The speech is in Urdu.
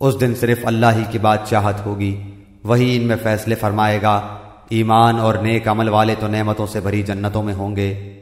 اس دن صرف اللہ ہی کی بادشاہت ہوگی۔ وہی ان میں فیصلے فرمائے گا، ایمان اور نیک عمل والے تو نعمتوں سے بھری جنتوں میں ہوں گے۔